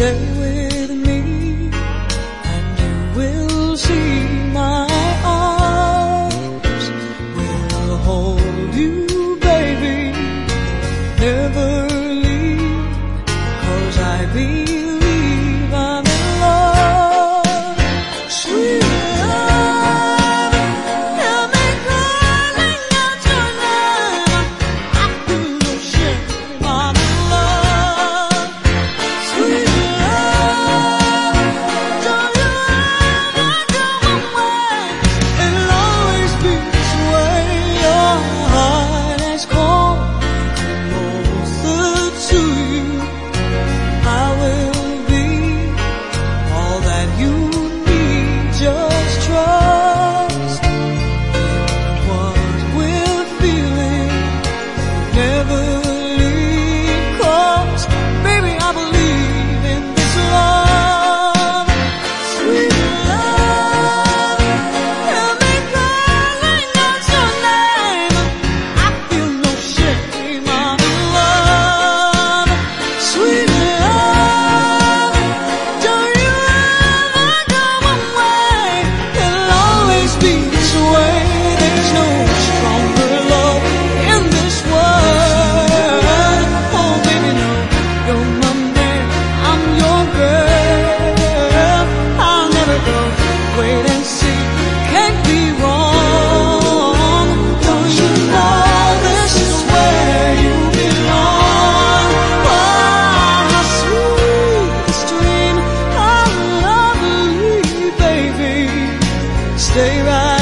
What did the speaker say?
stay with right.